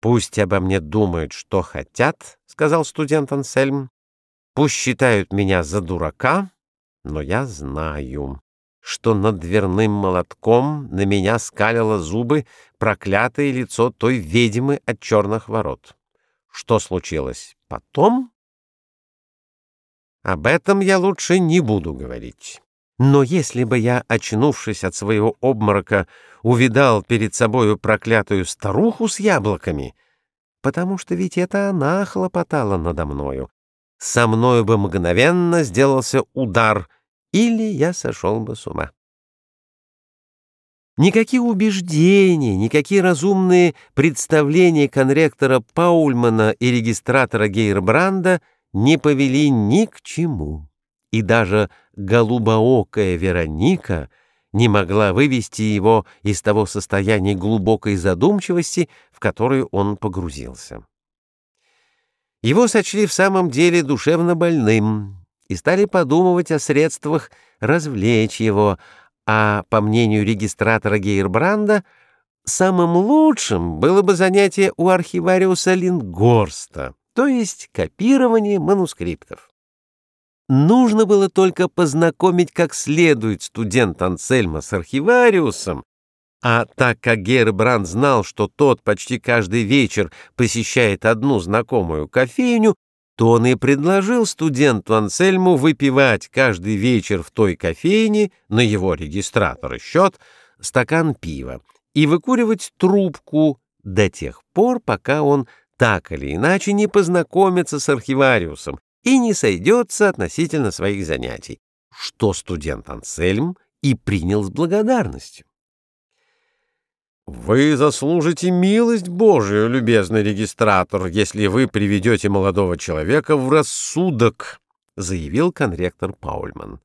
«Пусть обо мне думают, что хотят», — сказал студент Ансельм. «Пусть считают меня за дурака, но я знаю, что над дверным молотком на меня скалило зубы проклятое лицо той ведьмы от черных ворот. Что случилось потом? Об этом я лучше не буду говорить». Но если бы я, очнувшись от своего обморока, увидал перед собою проклятую старуху с яблоками, потому что ведь это она хлопотала надо мною, со мною бы мгновенно сделался удар, или я сошел бы с ума. Никакие убеждения, никакие разумные представления конректора Паульмана и регистратора Гейрбранда не повели ни к чему и даже голубоокая Вероника не могла вывести его из того состояния глубокой задумчивости, в которую он погрузился. Его сочли в самом деле душевно больным и стали подумывать о средствах развлечь его, а, по мнению регистратора Гейрбранда, самым лучшим было бы занятие у архивариуса Лингорста, то есть копирование манускриптов. Нужно было только познакомить как следует студент Ансельма с архивариусом, а так как Гербранд знал, что тот почти каждый вечер посещает одну знакомую кофейню, то он и предложил студенту Ансельму выпивать каждый вечер в той кофейне на его регистратора счет стакан пива и выкуривать трубку до тех пор, пока он так или иначе не познакомится с архивариусом и не сойдется относительно своих занятий, что студент Ансельм и принял с благодарностью. «Вы заслужите милость Божию, любезный регистратор, если вы приведете молодого человека в рассудок», — заявил конректор Паульман.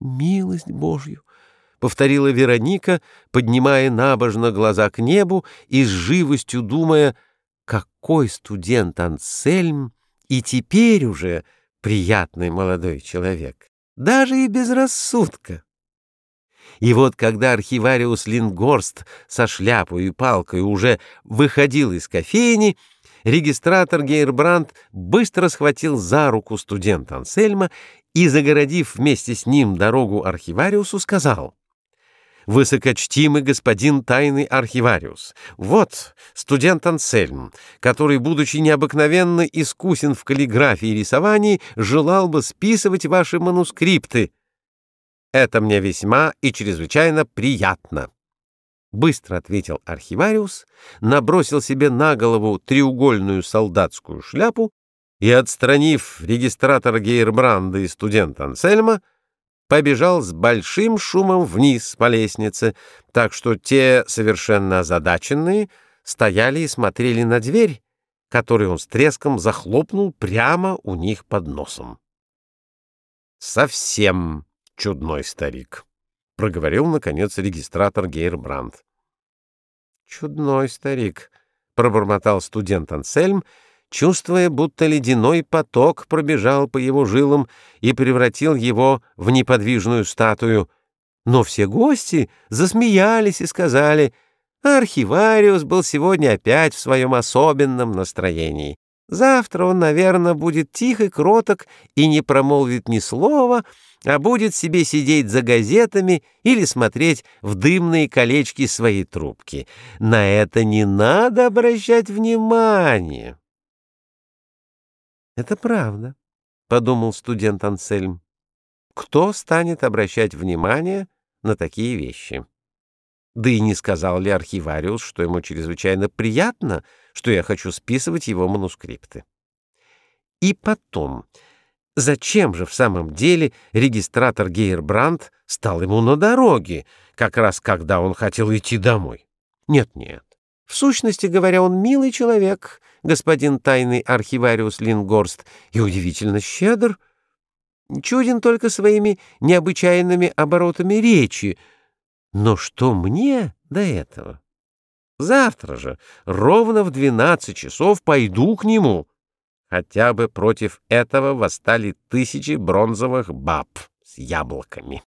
«Милость Божью», — повторила Вероника, поднимая набожно глаза к небу и с живостью думая, какой студент Ансельм и теперь уже приятный молодой человек, даже и без рассудка. И вот когда архивариус Лингорст со шляпой и палкой уже выходил из кофейни, регистратор Гейрбранд быстро схватил за руку студента Ансельма и, загородив вместе с ним дорогу архивариусу, сказал — высокочтимый господин тайный архивариус. Вот студент Ансельм, который, будучи необыкновенно искусен в каллиграфии и рисовании, желал бы списывать ваши манускрипты. Это мне весьма и чрезвычайно приятно. Быстро ответил архивариус, набросил себе на голову треугольную солдатскую шляпу и, отстранив регистратора Гейрбранда и студента Ансельма, побежал с большим шумом вниз по лестнице, так что те, совершенно озадаченные, стояли и смотрели на дверь, которую он с треском захлопнул прямо у них под носом. «Совсем чудной старик», — проговорил, наконец, регистратор Гейрбранд. «Чудной старик», — пробормотал студент Ансельм, — чувствуя, будто ледяной поток пробежал по его жилам и превратил его в неподвижную статую. Но все гости засмеялись и сказали, архивариус был сегодня опять в своем особенном настроении. Завтра он, наверное, будет тих и кроток и не промолвит ни слова, а будет себе сидеть за газетами или смотреть в дымные колечки своей трубки. На это не надо обращать внимания. Это правда, подумал студент Ансельм. Кто станет обращать внимание на такие вещи? Да и не сказал ли архивариус, что ему чрезвычайно приятно, что я хочу списывать его манускрипты? И потом, зачем же в самом деле регистратор Гейербранд стал ему на дороге, как раз когда он хотел идти домой? Нет-нет. В сущности говоря, он милый человек, господин тайный архивариус Лингорст, и удивительно щедр. Чуден только своими необычайными оборотами речи. Но что мне до этого? Завтра же, ровно в двенадцать часов, пойду к нему. Хотя бы против этого восстали тысячи бронзовых баб с яблоками.